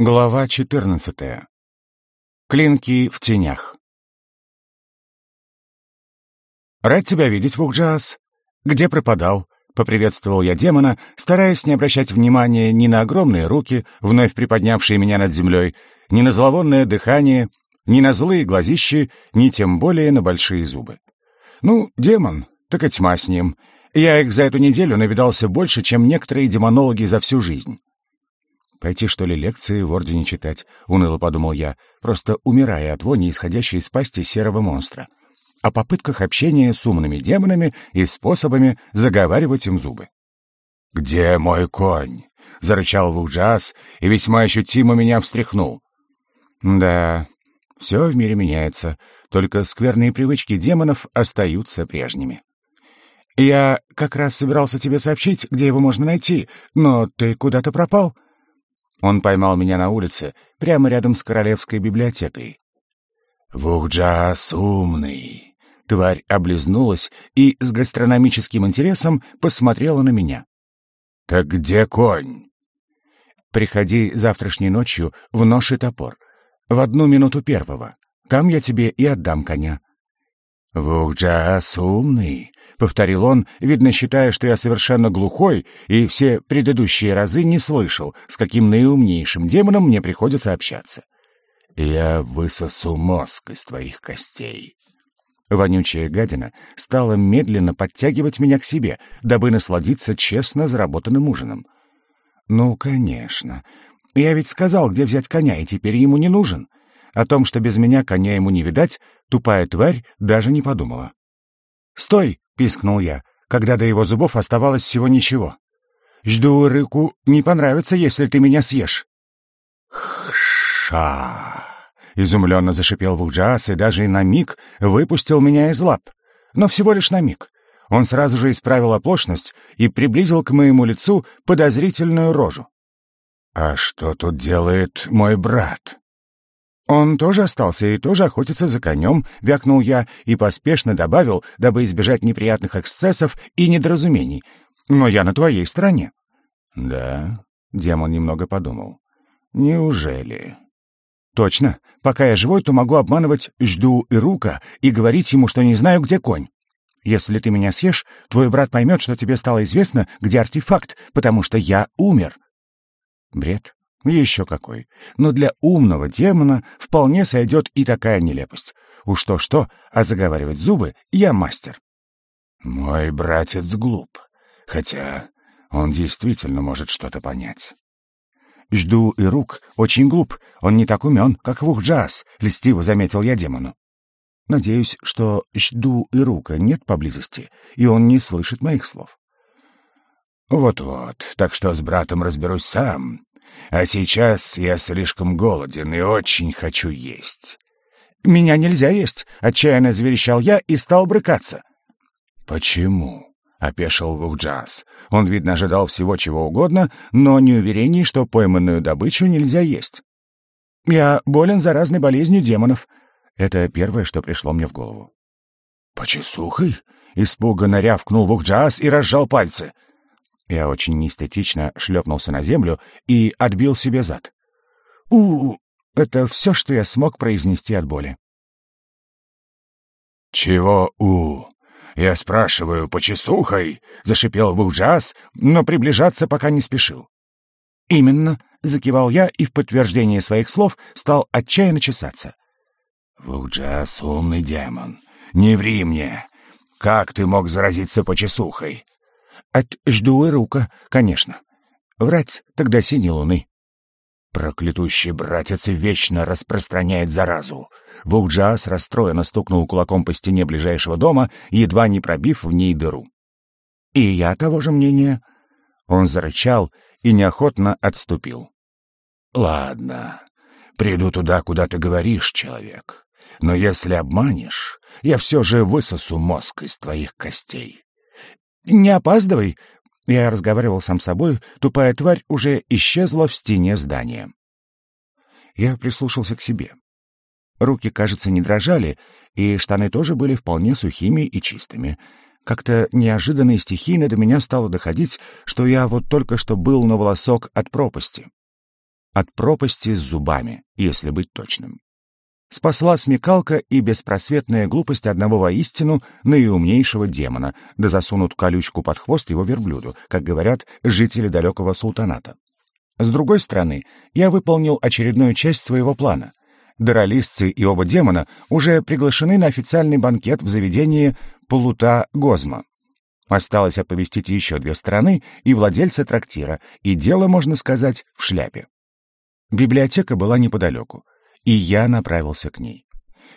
Глава 14. Клинки в тенях. «Рад тебя видеть, Вухджаас. Где пропадал?» — поприветствовал я демона, стараясь не обращать внимания ни на огромные руки, вновь приподнявшие меня над землей, ни на зловонное дыхание, ни на злые глазищи, ни тем более на большие зубы. «Ну, демон, так и тьма с ним. Я их за эту неделю навидался больше, чем некоторые демонологи за всю жизнь». Пойти, что ли, лекции в Ордене читать, уныло подумал я, просто умирая от вони, исходящей из пасти серого монстра. О попытках общения с умными демонами и способами заговаривать им зубы. «Где мой конь?» — зарычал Вуджас и весьма ощутимо меня встряхнул. «Да, все в мире меняется, только скверные привычки демонов остаются прежними». «Я как раз собирался тебе сообщить, где его можно найти, но ты куда-то пропал?» Он поймал меня на улице, прямо рядом с королевской библиотекой. «Вухджас умный!» Тварь облизнулась и с гастрономическим интересом посмотрела на меня. «Так где конь?» «Приходи завтрашней ночью в нож и топор. В одну минуту первого. Там я тебе и отдам коня». «Вухджас умный!» — повторил он, видно, считая, что я совершенно глухой и все предыдущие разы не слышал, с каким наиумнейшим демоном мне приходится общаться. «Я высосу мозг из твоих костей». Вонючая гадина стала медленно подтягивать меня к себе, дабы насладиться честно заработанным ужином. «Ну, конечно. Я ведь сказал, где взять коня, и теперь ему не нужен. О том, что без меня коня ему не видать, тупая тварь даже не подумала. «Стой!» — пискнул я, когда до его зубов оставалось всего ничего. «Жду рыку не понравится, если ты меня съешь». «Хша!» — изумленно зашипел Вуджас и даже на миг выпустил меня из лап. Но всего лишь на миг. Он сразу же исправил оплошность и приблизил к моему лицу подозрительную рожу. «А что тут делает мой брат?» «Он тоже остался и тоже охотится за конем», — вякнул я и поспешно добавил, дабы избежать неприятных эксцессов и недоразумений. «Но я на твоей стороне». «Да?» — демон немного подумал. «Неужели?» «Точно. Пока я живой, то могу обманывать Жду и Рука и говорить ему, что не знаю, где конь. Если ты меня съешь, твой брат поймет, что тебе стало известно, где артефакт, потому что я умер». Бред. Еще какой. Но для умного демона вполне сойдет и такая нелепость. Уж то-что, а заговаривать зубы я мастер. Мой братец глуп. Хотя он действительно может что-то понять. Жду и рук очень глуп. Он не так умен, как Вухджаз, льстиво заметил я демону. Надеюсь, что жду и рука нет поблизости, и он не слышит моих слов. Вот-вот, так что с братом разберусь сам. А сейчас я слишком голоден и очень хочу есть. «Меня нельзя есть!» — отчаянно заверещал я и стал брыкаться. «Почему?» — опешил Вухджаз. Он, видно, ожидал всего чего угодно, но не уверений, что пойманную добычу нельзя есть. «Я болен заразной болезнью демонов». Это первое, что пришло мне в голову. «Почесухой?» — испуганно рявкнул Вухджаз и разжал пальцы. Я очень неэстетично шлепнулся на землю и отбил себе зад. у, Это все, что я смог произнести от боли. «Чего «у»?» «Я спрашиваю, почесухой?» — зашипел Вуджас, но приближаться пока не спешил. «Именно», — закивал я и в подтверждение своих слов стал отчаянно чесаться. «Вуджас — умный демон. Не ври мне. Как ты мог заразиться почесухой?» От жду и рука, конечно. Врать тогда синей луны. Проклятущий братец вечно распространяет заразу. Вуджас расстроенно стукнул кулаком по стене ближайшего дома, едва не пробив в ней дыру. И я того же мнения. Он зарычал и неохотно отступил. «Ладно, приду туда, куда ты говоришь, человек. Но если обманешь, я все же высосу мозг из твоих костей. «Не опаздывай!» Я разговаривал сам с собой, тупая тварь уже исчезла в стене здания. Я прислушался к себе. Руки, кажется, не дрожали, и штаны тоже были вполне сухими и чистыми. Как-то неожиданно и стихийно до меня стало доходить, что я вот только что был на волосок от пропасти. от пропасти с зубами, если быть точным. Спасла смекалка и беспросветная глупость одного воистину наиумнейшего демона, да засунут колючку под хвост его верблюду, как говорят жители далекого султаната. С другой стороны, я выполнил очередную часть своего плана. Доролистцы и оба демона уже приглашены на официальный банкет в заведении Полута Гозма. Осталось оповестить еще две стороны и владельца трактира, и дело, можно сказать, в шляпе. Библиотека была неподалеку, и я направился к ней.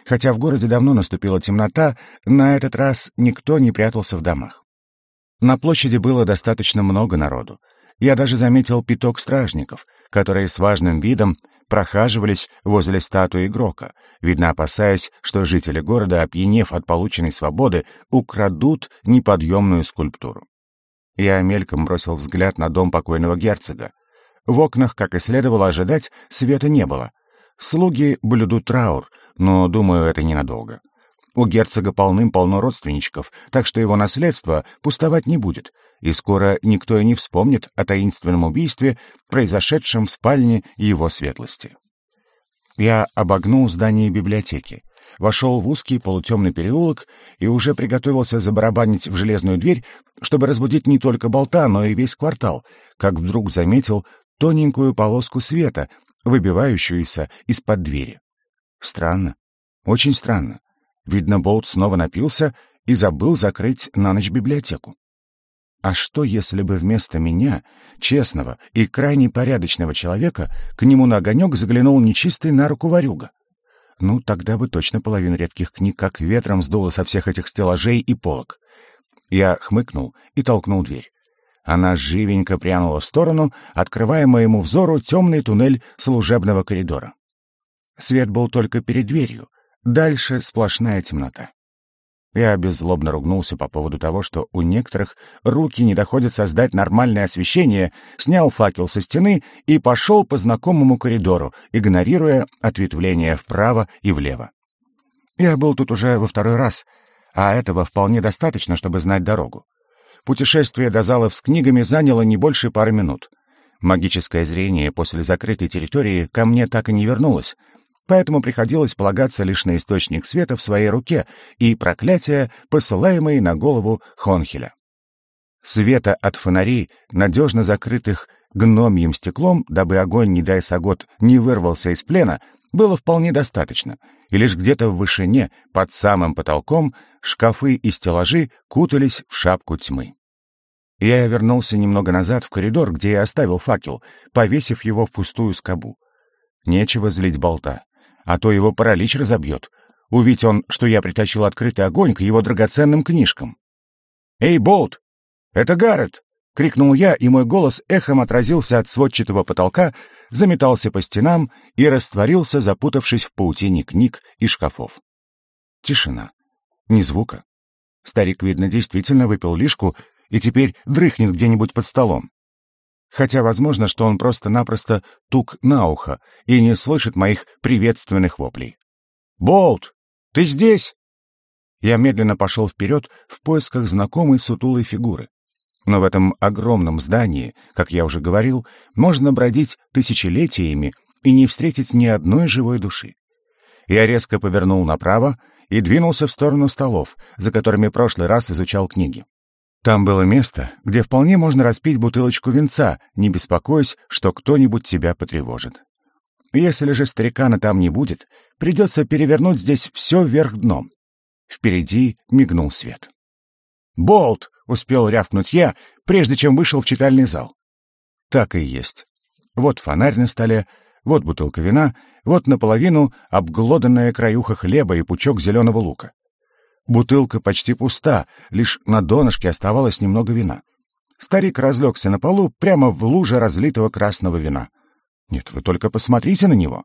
Хотя в городе давно наступила темнота, на этот раз никто не прятался в домах. На площади было достаточно много народу. Я даже заметил пяток стражников, которые с важным видом прохаживались возле статуи игрока, видно опасаясь, что жители города, опьянев от полученной свободы, украдут неподъемную скульптуру. Я мельком бросил взгляд на дом покойного герцога. В окнах, как и следовало ожидать, света не было. Слуги блюдут траур, но, думаю, это ненадолго. У герцога полным-полно родственничков, так что его наследство пустовать не будет, и скоро никто и не вспомнит о таинственном убийстве, произошедшем в спальне его светлости. Я обогнул здание библиотеки, вошел в узкий полутемный переулок и уже приготовился забарабанить в железную дверь, чтобы разбудить не только болта, но и весь квартал, как вдруг заметил тоненькую полоску света, выбивающуюся из-под двери. Странно, очень странно. Видно, Болт снова напился и забыл закрыть на ночь библиотеку. А что, если бы вместо меня, честного и крайне порядочного человека, к нему на огонек заглянул нечистый на руку ворюга? Ну, тогда бы точно половину редких книг как ветром сдуло со всех этих стеллажей и полок. Я хмыкнул и толкнул дверь. Она живенько прянула в сторону, открывая моему взору темный туннель служебного коридора. Свет был только перед дверью, дальше сплошная темнота. Я беззлобно ругнулся по поводу того, что у некоторых руки не доходят создать нормальное освещение, снял факел со стены и пошел по знакомому коридору, игнорируя ответвления вправо и влево. Я был тут уже во второй раз, а этого вполне достаточно, чтобы знать дорогу. Путешествие до залов с книгами заняло не больше пары минут. Магическое зрение после закрытой территории ко мне так и не вернулось, поэтому приходилось полагаться лишь на источник света в своей руке и проклятия, посылаемые на голову Хонхеля. Света от фонарей, надежно закрытых гномьим стеклом, дабы огонь, не дай сагот, не вырвался из плена, было вполне достаточно, и лишь где-то в вышине, под самым потолком, шкафы и стеллажи кутались в шапку тьмы. Я вернулся немного назад в коридор, где я оставил факел, повесив его в пустую скобу. Нечего злить болта а то его паралич разобьет. Увидь он, что я притащил открытый огонь к его драгоценным книжкам. «Эй, Болт! Это Гаррет!» — крикнул я, и мой голос эхом отразился от сводчатого потолка, заметался по стенам и растворился, запутавшись в паутине книг и шкафов. Тишина. Ни звука. Старик, видно, действительно выпил лишку и теперь дрыхнет где-нибудь под столом. Хотя возможно, что он просто-напросто тук на ухо и не слышит моих приветственных воплей. «Болт, ты здесь?» Я медленно пошел вперед в поисках знакомой сутулой фигуры. Но в этом огромном здании, как я уже говорил, можно бродить тысячелетиями и не встретить ни одной живой души. Я резко повернул направо и двинулся в сторону столов, за которыми прошлый раз изучал книги. Там было место, где вполне можно распить бутылочку винца, не беспокоясь, что кто-нибудь тебя потревожит. Если же старикана там не будет, придется перевернуть здесь все вверх дном. Впереди мигнул свет. «Болт!» — успел рявкнуть я, прежде чем вышел в читальный зал. Так и есть. Вот фонарь на столе, вот бутылка вина, вот наполовину обглоданная краюха хлеба и пучок зеленого лука. Бутылка почти пуста, лишь на донышке оставалось немного вина. Старик разлегся на полу прямо в луже разлитого красного вина. Нет, вы только посмотрите на него.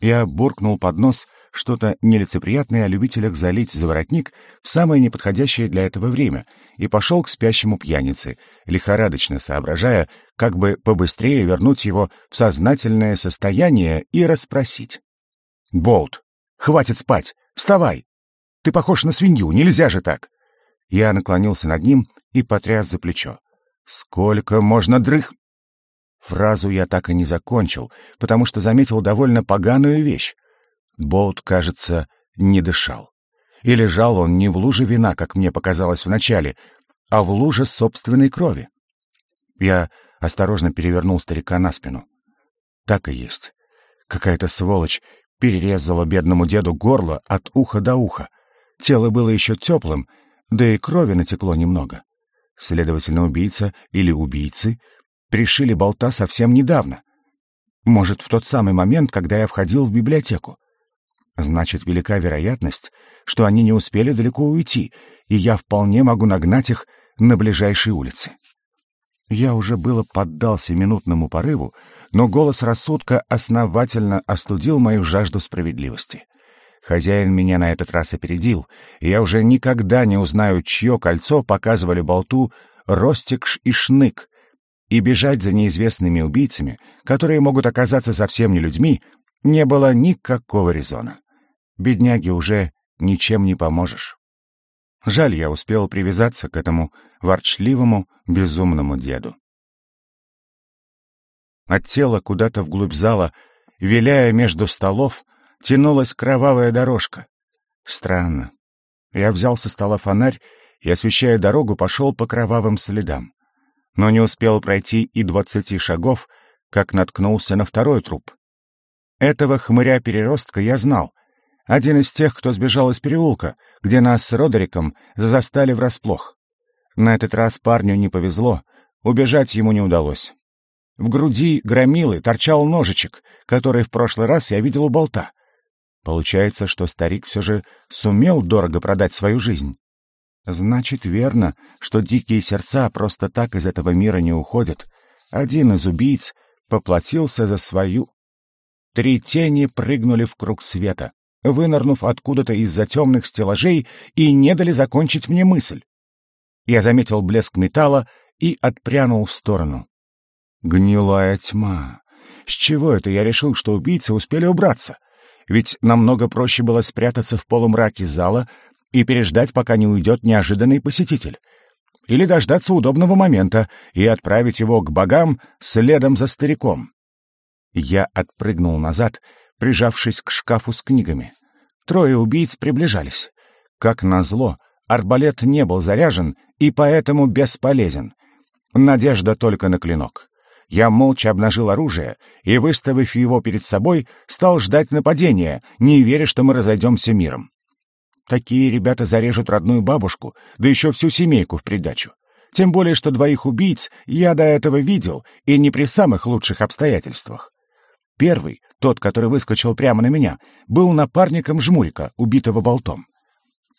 Я буркнул под нос что-то нелицеприятное о любителях залить за воротник в самое неподходящее для этого время и пошел к спящему пьянице, лихорадочно соображая, как бы побыстрее вернуть его в сознательное состояние и расспросить. «Болт, хватит спать! Вставай! Ты похож на свинью, нельзя же так!» Я наклонился над ним и потряс за плечо. «Сколько можно дрых...» Фразу я так и не закончил, потому что заметил довольно поганую вещь. Болт, кажется, не дышал. И лежал он не в луже вина, как мне показалось вначале, а в луже собственной крови. Я осторожно перевернул старика на спину. Так и есть. Какая-то сволочь перерезала бедному деду горло от уха до уха. Тело было еще теплым, да и крови натекло немного. Следовательно, убийца или убийцы пришили болта совсем недавно. Может, в тот самый момент, когда я входил в библиотеку. Значит, велика вероятность, что они не успели далеко уйти, и я вполне могу нагнать их на ближайшей улице. Я уже было поддался минутному порыву, но голос рассудка основательно остудил мою жажду справедливости. Хозяин меня на этот раз опередил, и я уже никогда не узнаю, чье кольцо показывали болту Ростикш и Шнык, и бежать за неизвестными убийцами, которые могут оказаться совсем не людьми, не было никакого резона. Бедняге уже ничем не поможешь. Жаль, я успел привязаться к этому ворчливому, безумному деду. От тела куда-то вглубь зала, виляя между столов, тянулась кровавая дорожка. Странно. Я взял со стола фонарь и, освещая дорогу, пошел по кровавым следам. Но не успел пройти и двадцати шагов, как наткнулся на второй труп. Этого хмыря-переростка я знал. Один из тех, кто сбежал из переулка, где нас с Родериком застали врасплох. На этот раз парню не повезло, убежать ему не удалось. В груди громилы торчал ножичек, который в прошлый раз я видел у болта. Получается, что старик все же сумел дорого продать свою жизнь. Значит, верно, что дикие сердца просто так из этого мира не уходят. Один из убийц поплатился за свою Три тени прыгнули в круг света, вынырнув откуда-то из-за темных стеллажей и не дали закончить мне мысль. Я заметил блеск металла и отпрянул в сторону. Гнилая тьма. С чего это я решил, что убийцы успели убраться? Ведь намного проще было спрятаться в полумраке зала и переждать, пока не уйдет неожиданный посетитель. Или дождаться удобного момента и отправить его к богам следом за стариком. Я отпрыгнул назад, прижавшись к шкафу с книгами. Трое убийц приближались. Как назло, арбалет не был заряжен и поэтому бесполезен. Надежда только на клинок. Я молча обнажил оружие и, выставив его перед собой, стал ждать нападения, не веря, что мы разойдемся миром. Такие ребята зарежут родную бабушку, да еще всю семейку в придачу. Тем более, что двоих убийц я до этого видел, и не при самых лучших обстоятельствах. Первый, тот, который выскочил прямо на меня, был напарником Жмурика, убитого болтом.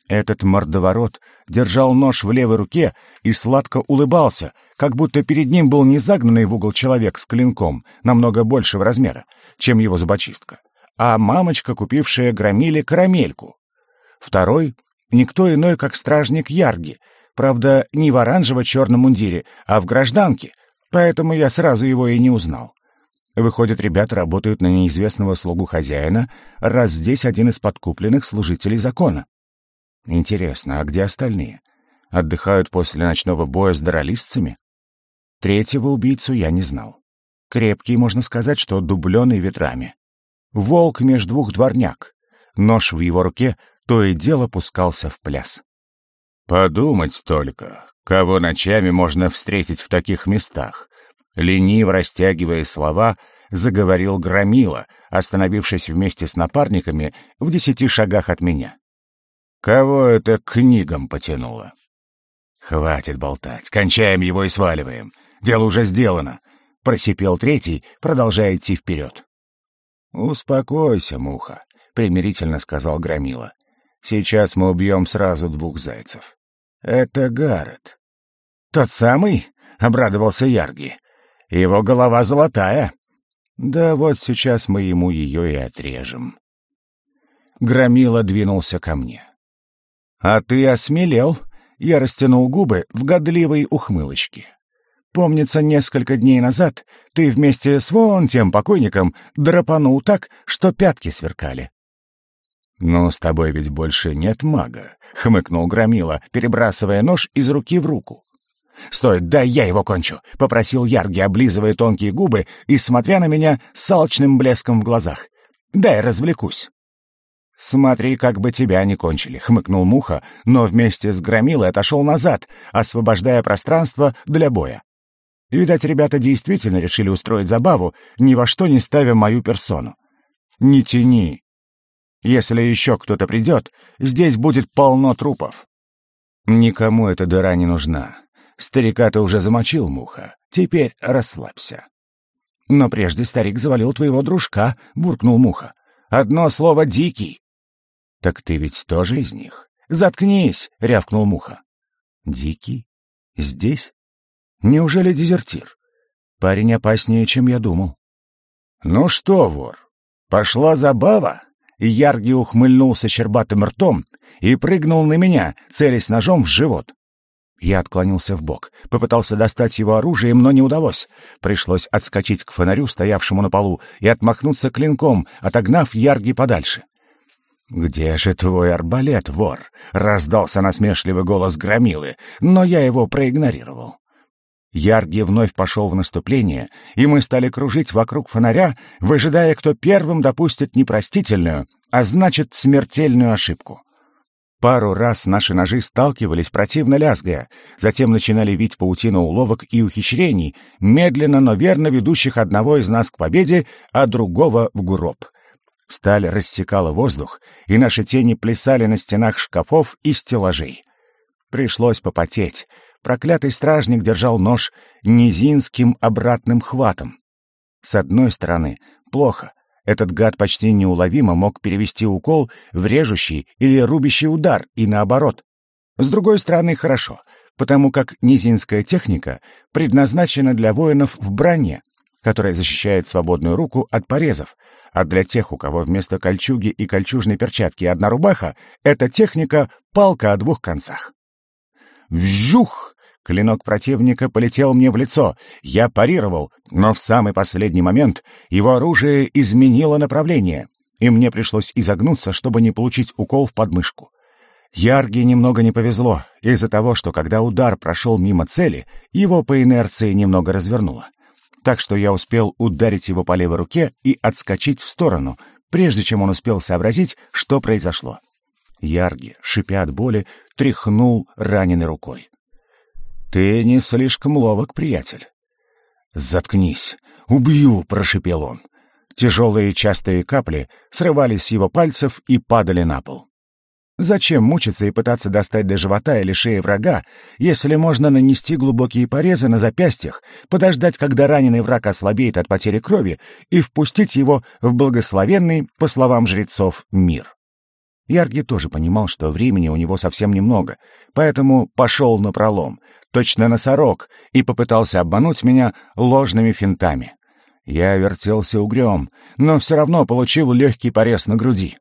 Этот мордоворот держал нож в левой руке и сладко улыбался, как будто перед ним был не загнанный в угол человек с клинком, намного большего размера, чем его зубочистка, а мамочка, купившая громили карамельку. Второй — никто иной, как стражник Ярги, правда, не в оранжево-черном мундире, а в гражданке, поэтому я сразу его и не узнал. Выходит, ребята работают на неизвестного слугу хозяина, раз здесь один из подкупленных служителей закона. Интересно, а где остальные? Отдыхают после ночного боя с даролистцами? Третьего убийцу я не знал. Крепкий, можно сказать, что дубленый ветрами. Волк меж двух дворняк. Нож в его руке то и дело пускался в пляс. Подумать только, кого ночами можно встретить в таких местах, Лениво растягивая слова, заговорил Громила, остановившись вместе с напарниками в десяти шагах от меня. «Кого это книгам потянуло?» «Хватит болтать, кончаем его и сваливаем. Дело уже сделано», — просипел третий, продолжая идти вперед. «Успокойся, муха», — примирительно сказал Громила. «Сейчас мы убьем сразу двух зайцев. Это Гаррет». «Тот самый?» — обрадовался Ярги. Его голова золотая. Да вот сейчас мы ему ее и отрежем. Громила двинулся ко мне. А ты осмелел? Я растянул губы в годливой ухмылочке. Помнится, несколько дней назад ты вместе с вон тем покойником драпанул так, что пятки сверкали. «Ну, с тобой ведь больше нет мага», — хмыкнул Громила, перебрасывая нож из руки в руку. «Стой, дай я его кончу!» — попросил Ярги, облизывая тонкие губы и смотря на меня с алчным блеском в глазах. «Дай развлекусь!» «Смотри, как бы тебя не кончили», — хмыкнул Муха, но вместе с Громилой отошел назад, освобождая пространство для боя. Видать, ребята действительно решили устроить забаву, ни во что не ставя мою персону. «Не тяни. Если еще кто-то придет, здесь будет полно трупов». Никому эта дыра не нужна. Старика ты уже замочил, Муха. Теперь расслабься. Но прежде старик завалил твоего дружка, буркнул Муха. Одно слово «дикий». Так ты ведь тоже из них. Заткнись, рявкнул Муха. Дикий? Здесь? Неужели дезертир? Парень опаснее, чем я думал. Ну что, вор, пошла забава? Ярги ухмыльнулся щербатым ртом и прыгнул на меня, целясь ножом в живот. Я отклонился в бок, попытался достать его оружием, но не удалось. Пришлось отскочить к фонарю, стоявшему на полу, и отмахнуться клинком, отогнав Ярги подальше. «Где же твой арбалет, вор?» — раздался насмешливый голос Громилы, но я его проигнорировал. Ярги вновь пошел в наступление, и мы стали кружить вокруг фонаря, выжидая, кто первым допустит непростительную, а значит, смертельную ошибку. Пару раз наши ножи сталкивались, противно лязгая, затем начинали вить паутину уловок и ухищрений, медленно, но верно ведущих одного из нас к победе, а другого в гроб. Сталь рассекала воздух, и наши тени плясали на стенах шкафов и стеллажей. Пришлось попотеть. Проклятый стражник держал нож низинским обратным хватом. С одной стороны, плохо — этот гад почти неуловимо мог перевести укол в режущий или рубящий удар, и наоборот. С другой стороны, хорошо, потому как низинская техника предназначена для воинов в броне, которая защищает свободную руку от порезов, а для тех, у кого вместо кольчуги и кольчужной перчатки одна рубаха, эта техника — палка о двух концах. Вжух! Клинок противника полетел мне в лицо. Я парировал, но в самый последний момент его оружие изменило направление, и мне пришлось изогнуться, чтобы не получить укол в подмышку. Ярге немного не повезло, из-за того, что когда удар прошел мимо цели, его по инерции немного развернуло. Так что я успел ударить его по левой руке и отскочить в сторону, прежде чем он успел сообразить, что произошло. Ярги, шипя от боли, тряхнул раненой рукой. «Ты не слишком ловок, приятель». «Заткнись! Убью!» — прошипел он. Тяжелые частые капли срывались с его пальцев и падали на пол. Зачем мучиться и пытаться достать до живота или шеи врага, если можно нанести глубокие порезы на запястьях, подождать, когда раненый враг ослабеет от потери крови, и впустить его в благословенный, по словам жрецов, мир? Ярги тоже понимал, что времени у него совсем немного, поэтому пошел на пролом, точно носорог, и попытался обмануть меня ложными финтами. Я вертелся угрём, но все равно получил легкий порез на груди.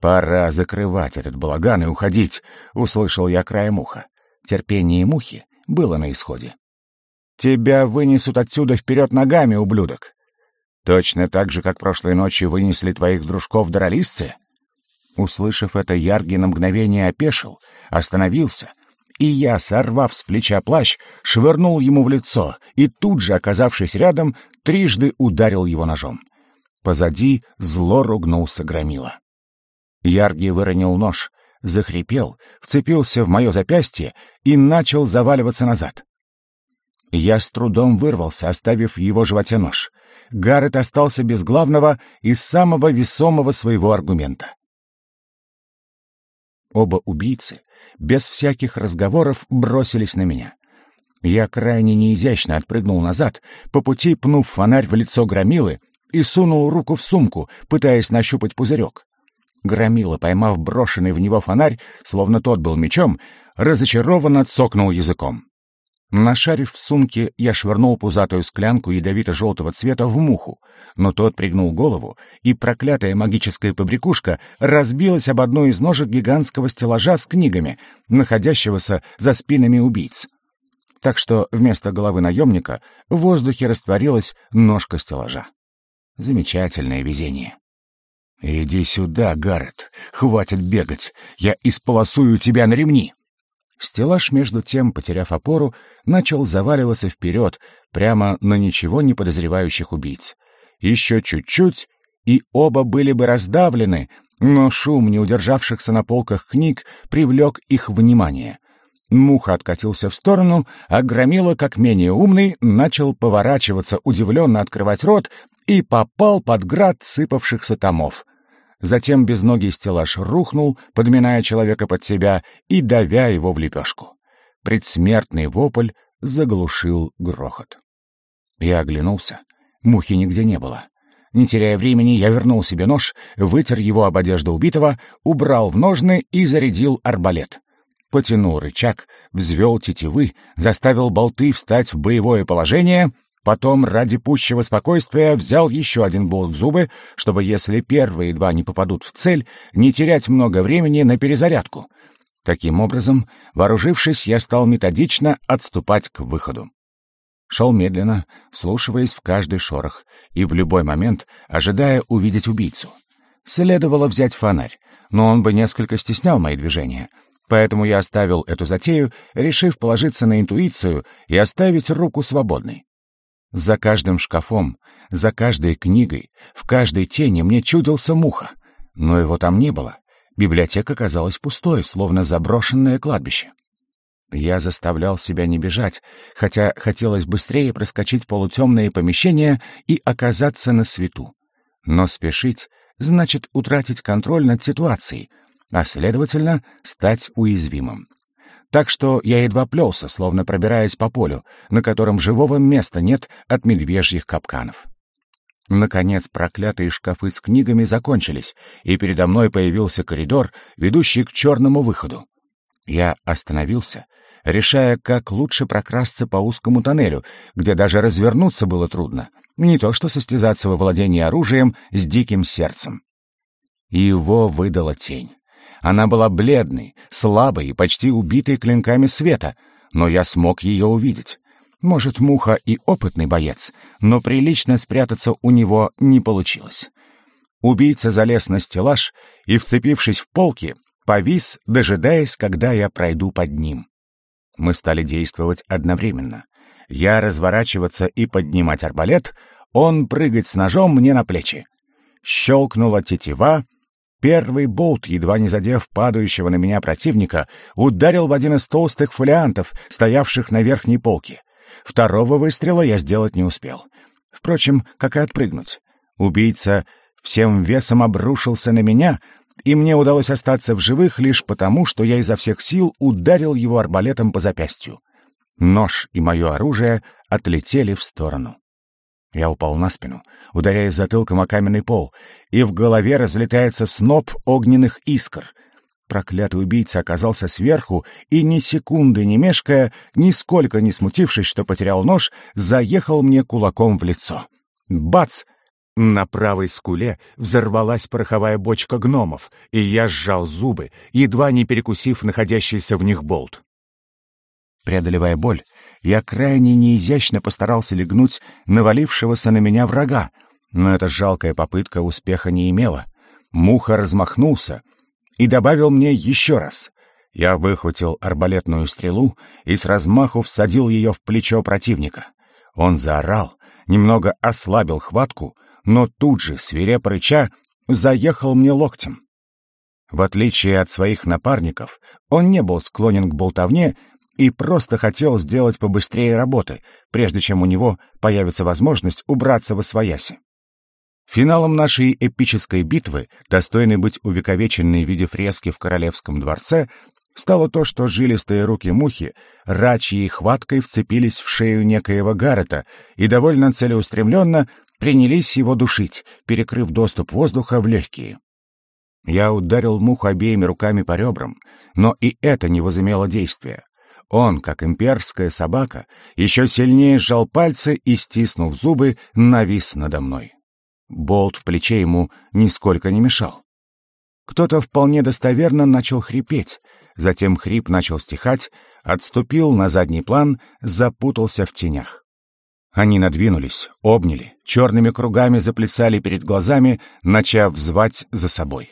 «Пора закрывать этот балаган и уходить», — услышал я краем уха. Терпение мухи было на исходе. «Тебя вынесут отсюда вперед ногами, ублюдок!» «Точно так же, как прошлой ночью вынесли твоих дружков-дролисцы?» Услышав это, Ярги на мгновение опешил, остановился — и я, сорвав с плеча плащ, швырнул ему в лицо и тут же, оказавшись рядом, трижды ударил его ножом. Позади зло ругнулся громила. Ярги выронил нож, захрипел, вцепился в мое запястье и начал заваливаться назад. Я с трудом вырвался, оставив в его животе нож. Гаррет остался без главного и самого весомого своего аргумента. Оба убийцы без всяких разговоров бросились на меня. Я крайне неизящно отпрыгнул назад, по пути пнув фонарь в лицо громилы и сунул руку в сумку, пытаясь нащупать пузырек. Громила, поймав брошенный в него фонарь, словно тот был мечом, разочарованно цокнул языком. Нашарив в сумке, я швырнул пузатую склянку ядовито-желтого цвета в муху, но тот пригнул голову, и проклятая магическая побрякушка разбилась об одну из ножек гигантского стеллажа с книгами, находящегося за спинами убийц. Так что вместо головы наемника в воздухе растворилась ножка стеллажа. Замечательное везение. «Иди сюда, Гаррет, хватит бегать, я исполосую тебя на ремни!» Стеллаж, между тем, потеряв опору, начал заваливаться вперед, прямо на ничего не подозревающих убийц. Еще чуть-чуть, и оба были бы раздавлены, но шум не удержавшихся на полках книг привлек их внимание. Муха откатился в сторону, а Громила, как менее умный, начал поворачиваться, удивленно открывать рот и попал под град сыпавшихся томов. Затем безногий стеллаж рухнул, подминая человека под себя и давя его в лепешку. Предсмертный вопль заглушил грохот. Я оглянулся. Мухи нигде не было. Не теряя времени, я вернул себе нож, вытер его об одежду убитого, убрал в ножны и зарядил арбалет. Потянул рычаг, взвел тетивы, заставил болты встать в боевое положение, потом, ради пущего спокойствия, взял еще один болт в зубы, чтобы, если первые два не попадут в цель, не терять много времени на перезарядку. Таким образом, вооружившись, я стал методично отступать к выходу. Шел медленно, вслушиваясь в каждый шорох, и в любой момент ожидая увидеть убийцу. Следовало взять фонарь, но он бы несколько стеснял мои движения, поэтому я оставил эту затею, решив положиться на интуицию и оставить руку свободной. За каждым шкафом, за каждой книгой, в каждой тени мне чудился муха, но его там не было. Библиотека казалась пустой, словно заброшенное кладбище. Я заставлял себя не бежать, хотя хотелось быстрее проскочить полутемные помещения и оказаться на свету. Но спешить значит утратить контроль над ситуацией, а, следовательно, стать уязвимым. Так что я едва плелся, словно пробираясь по полю, на котором живого места нет от медвежьих капканов. Наконец проклятые шкафы с книгами закончились, и передо мной появился коридор, ведущий к черному выходу. Я остановился решая, как лучше прокрасться по узкому тоннелю, где даже развернуться было трудно, не то что состязаться во владении оружием с диким сердцем. Его выдала тень. Она была бледной, слабой и почти убитой клинками света, но я смог ее увидеть. Может, Муха и опытный боец, но прилично спрятаться у него не получилось. Убийца залез на стеллаж и, вцепившись в полки, повис, дожидаясь, когда я пройду под ним. Мы стали действовать одновременно. Я разворачиваться и поднимать арбалет, он прыгать с ножом мне на плечи. Щелкнула тетива, Первый болт, едва не задев падающего на меня противника, ударил в один из толстых фолиантов, стоявших на верхней полке. Второго выстрела я сделать не успел. Впрочем, как и отпрыгнуть. Убийца всем весом обрушился на меня, и мне удалось остаться в живых лишь потому, что я изо всех сил ударил его арбалетом по запястью. Нож и мое оружие отлетели в сторону. Я упал на спину, ударяясь затылком о каменный пол, и в голове разлетается сноп огненных искр. Проклятый убийца оказался сверху и, ни секунды не мешкая, нисколько не смутившись, что потерял нож, заехал мне кулаком в лицо. Бац! На правой скуле взорвалась пороховая бочка гномов, и я сжал зубы, едва не перекусив находящийся в них болт. Преодолевая боль, я крайне неизящно постарался легнуть навалившегося на меня врага, но эта жалкая попытка успеха не имела. Муха размахнулся и добавил мне еще раз. Я выхватил арбалетную стрелу и с размаху всадил ее в плечо противника. Он заорал, немного ослабил хватку, но тут же, свирепо рыча, заехал мне локтем. В отличие от своих напарников, он не был склонен к болтовне и просто хотел сделать побыстрее работы, прежде чем у него появится возможность убраться во свояси. Финалом нашей эпической битвы, достойной быть увековеченной в виде фрески в Королевском дворце, стало то, что жилистые руки мухи рачьей хваткой вцепились в шею некоего Гаррета и довольно целеустремленно принялись его душить, перекрыв доступ воздуха в легкие. Я ударил муху обеими руками по ребрам, но и это не возымело действия. Он, как имперская собака, еще сильнее сжал пальцы и, стиснув зубы, навис надо мной. Болт в плече ему нисколько не мешал. Кто-то вполне достоверно начал хрипеть, затем хрип начал стихать, отступил на задний план, запутался в тенях. Они надвинулись, обняли, черными кругами заплясали перед глазами, начав звать за собой.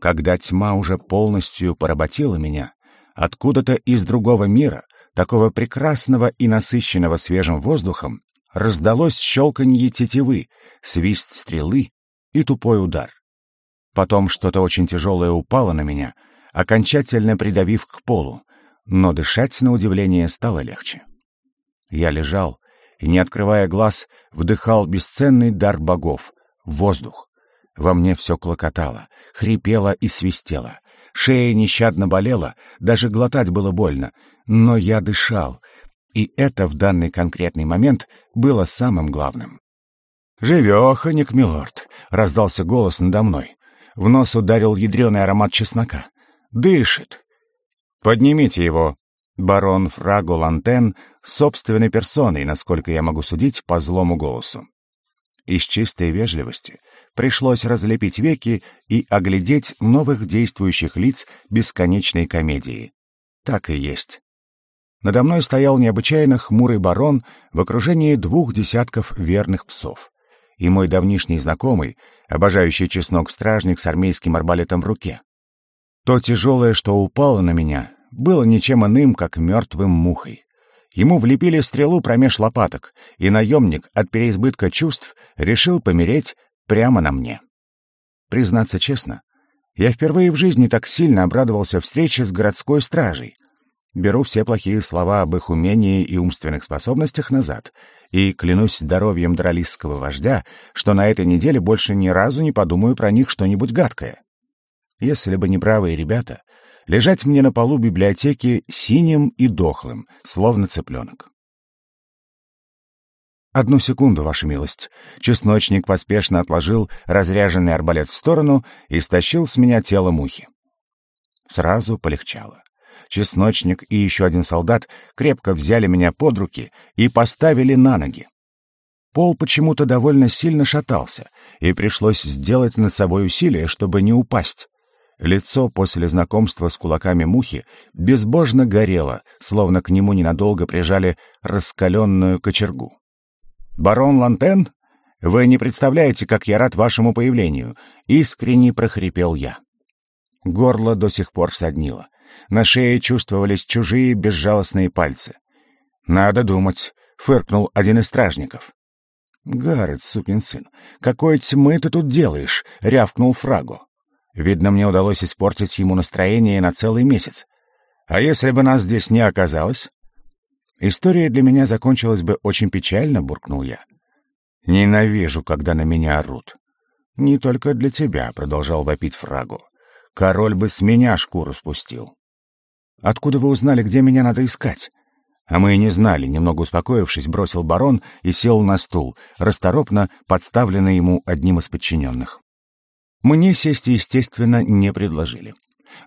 Когда тьма уже полностью поработила меня, Откуда-то из другого мира, такого прекрасного и насыщенного свежим воздухом, раздалось щелканье тетивы, свист стрелы и тупой удар. Потом что-то очень тяжелое упало на меня, окончательно придавив к полу, но дышать, на удивление, стало легче. Я лежал и, не открывая глаз, вдыхал бесценный дар богов — воздух. Во мне все клокотало, хрипело и свистело. Шея нещадно болела, даже глотать было больно, но я дышал, и это в данный конкретный момент было самым главным. «Живеханик, милорд!» — раздался голос надо мной. В нос ударил ядреный аромат чеснока. «Дышит!» «Поднимите его!» Барон Фрагу Лантен собственной персоной, насколько я могу судить, по злому голосу. Из чистой вежливости пришлось разлепить веки и оглядеть новых действующих лиц бесконечной комедии. Так и есть. Надо мной стоял необычайно хмурый барон в окружении двух десятков верных псов. И мой давнишний знакомый, обожающий чеснок стражник с армейским арбалетом в руке. То тяжелое, что упало на меня, было ничем иным, как мертвым мухой. Ему влепили стрелу промеж лопаток, и наемник от переизбытка чувств решил помереть прямо на мне. Признаться честно, я впервые в жизни так сильно обрадовался встрече с городской стражей. Беру все плохие слова об их умении и умственных способностях назад и клянусь здоровьем дралистского вождя, что на этой неделе больше ни разу не подумаю про них что-нибудь гадкое. Если бы не бравые ребята, лежать мне на полу библиотеки синим и дохлым, словно цыпленок. «Одну секунду, ваша милость». Чесночник поспешно отложил разряженный арбалет в сторону и стащил с меня тело мухи. Сразу полегчало. Чесночник и еще один солдат крепко взяли меня под руки и поставили на ноги. Пол почему-то довольно сильно шатался, и пришлось сделать над собой усилие, чтобы не упасть. Лицо после знакомства с кулаками мухи безбожно горело, словно к нему ненадолго прижали раскаленную кочергу. «Барон Лантен, вы не представляете, как я рад вашему появлению!» — искренне прохрипел я. Горло до сих пор соднило. На шее чувствовались чужие безжалостные пальцы. «Надо думать», — фыркнул один из стражников. «Гаррет, сукин сын, какой тьмы ты тут делаешь?» — рявкнул Фрагу. Видно, мне удалось испортить ему настроение на целый месяц. А если бы нас здесь не оказалось? История для меня закончилась бы очень печально, буркнул я. Ненавижу, когда на меня орут. Не только для тебя, продолжал вопить Фрагу. Король бы с меня шкуру спустил. Откуда вы узнали, где меня надо искать? А мы и не знали, немного успокоившись, бросил барон и сел на стул, расторопно подставленный ему одним из подчиненных. Мне сесть, естественно, не предложили.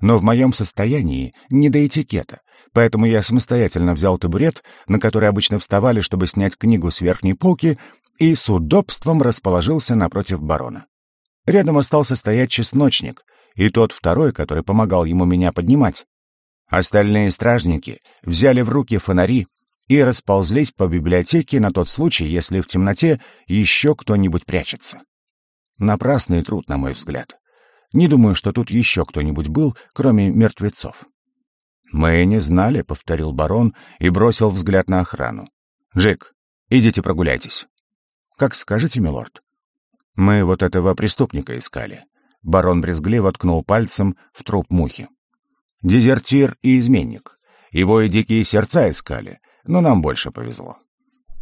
Но в моем состоянии не до этикета, поэтому я самостоятельно взял табурет, на который обычно вставали, чтобы снять книгу с верхней полки, и с удобством расположился напротив барона. Рядом остался стоять чесночник, и тот второй, который помогал ему меня поднимать. Остальные стражники взяли в руки фонари и расползлись по библиотеке на тот случай, если в темноте еще кто-нибудь прячется. Напрасный труд, на мой взгляд. Не думаю, что тут еще кто-нибудь был, кроме мертвецов. «Мы не знали», — повторил барон и бросил взгляд на охрану. «Джек, идите прогуляйтесь». «Как скажете, милорд». «Мы вот этого преступника искали». Барон брезгливо ткнул пальцем в труп мухи. «Дезертир и изменник. Его и дикие сердца искали, но нам больше повезло».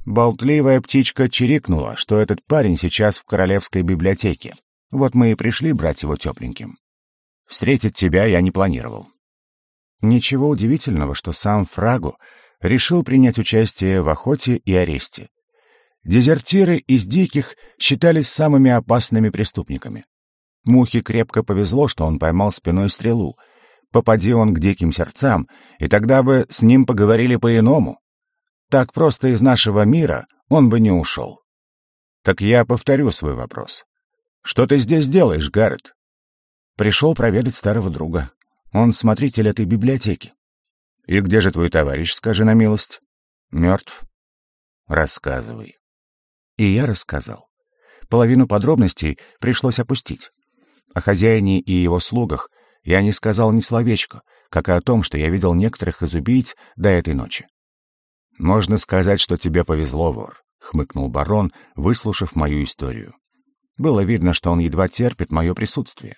Болтливая птичка чирикнула, что этот парень сейчас в королевской библиотеке. Вот мы и пришли брать его тепленьким. Встретить тебя я не планировал. Ничего удивительного, что сам Фрагу решил принять участие в охоте и аресте. Дезертиры из диких считались самыми опасными преступниками. Мухе крепко повезло, что он поймал спиной стрелу. Попади он к диким сердцам, и тогда бы с ним поговорили по-иному. Так просто из нашего мира он бы не ушел. Так я повторю свой вопрос. Что ты здесь делаешь, Гаррет? Пришел проведать старого друга. Он смотритель этой библиотеки. И где же твой товарищ, скажи на милость? Мертв. Рассказывай. И я рассказал. Половину подробностей пришлось опустить. О хозяине и его слугах я не сказал ни словечко, как и о том, что я видел некоторых из убийц до этой ночи. «Можно сказать, что тебе повезло, вор», — хмыкнул барон, выслушав мою историю. Было видно, что он едва терпит мое присутствие.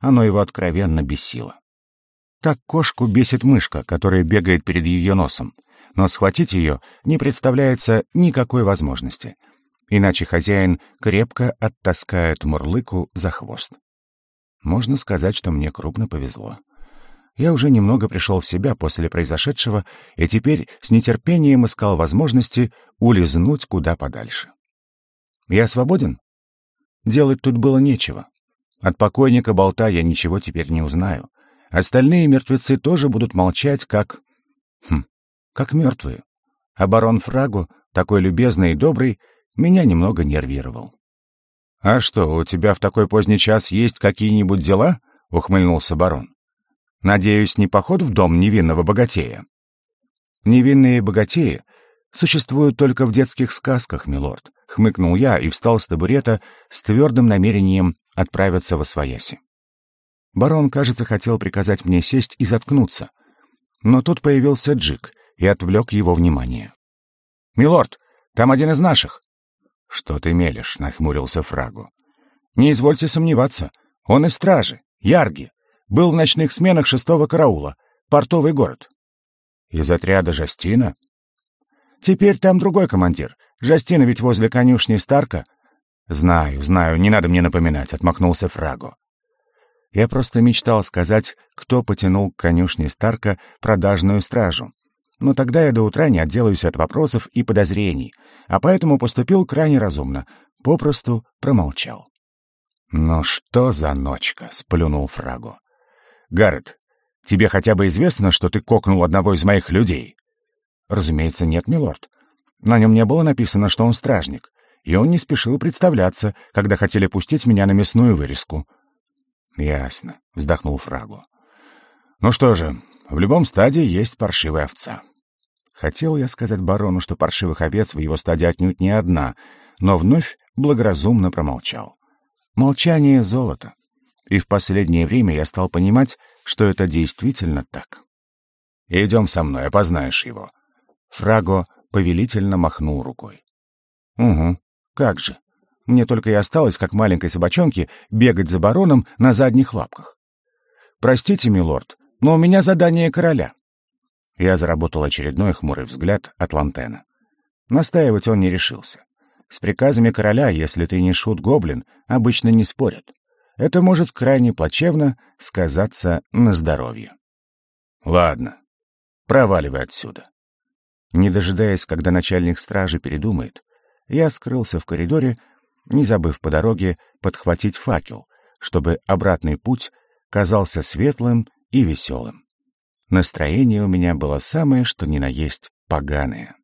Оно его откровенно бесило. Так кошку бесит мышка, которая бегает перед ее носом, но схватить ее не представляется никакой возможности, иначе хозяин крепко оттаскает мурлыку за хвост. Можно сказать, что мне крупно повезло. Я уже немного пришел в себя после произошедшего и теперь с нетерпением искал возможности улизнуть куда подальше. Я свободен? Делать тут было нечего. От покойника болта я ничего теперь не узнаю. Остальные мертвецы тоже будут молчать, как... Хм, как мертвые. А барон Фрагу, такой любезный и добрый, меня немного нервировал. «А что, у тебя в такой поздний час есть какие-нибудь дела?» — ухмыльнулся барон. «Надеюсь, не поход в дом невинного богатея?» «Невинные богатеи существуют только в детских сказках, милорд», — хмыкнул я и встал с табурета с твердым намерением отправиться во свояси. Барон, кажется, хотел приказать мне сесть и заткнуться, но тут появился Джик и отвлек его внимание. «Милорд, там один из наших!» «Что ты мелешь?» — нахмурился Фрагу. «Не извольте сомневаться. Он из стражи, Ярги. Был в ночных сменах шестого караула. Портовый город». «Из отряда Жастина?» «Теперь там другой командир. Жастина ведь возле конюшни Старка». «Знаю, знаю, не надо мне напоминать», — отмахнулся Фрагу. Я просто мечтал сказать, кто потянул к конюшне Старка продажную стражу, но тогда я до утра не отделаюсь от вопросов и подозрений, а поэтому поступил крайне разумно, попросту промолчал. «Ну что за ночка?» — сплюнул Фрагу. «Гаррет, тебе хотя бы известно, что ты кокнул одного из моих людей?» «Разумеется, нет, милорд. На нем не было написано, что он стражник, и он не спешил представляться, когда хотели пустить меня на мясную вырезку». «Ясно», — вздохнул Фрагу. «Ну что же, в любом стадии есть паршивая овца. Хотел я сказать барону, что паршивых овец в его стаде отнюдь не одна, но вновь благоразумно промолчал. Молчание — золото. И в последнее время я стал понимать, что это действительно так. «Идем со мной, опознаешь его». Фраго повелительно махнул рукой. «Угу, как же. Мне только и осталось, как маленькой собачонке, бегать за бароном на задних лапках. Простите, милорд, но у меня задание короля». Я заработал очередной хмурый взгляд от Лантена. Настаивать он не решился. С приказами короля, если ты не шут-гоблин, обычно не спорят. Это может крайне плачевно сказаться на здоровье. Ладно, проваливай отсюда. Не дожидаясь, когда начальник стражи передумает, я скрылся в коридоре, не забыв по дороге подхватить факел, чтобы обратный путь казался светлым и веселым. Настроение у меня было самое, что ни на есть, поганое.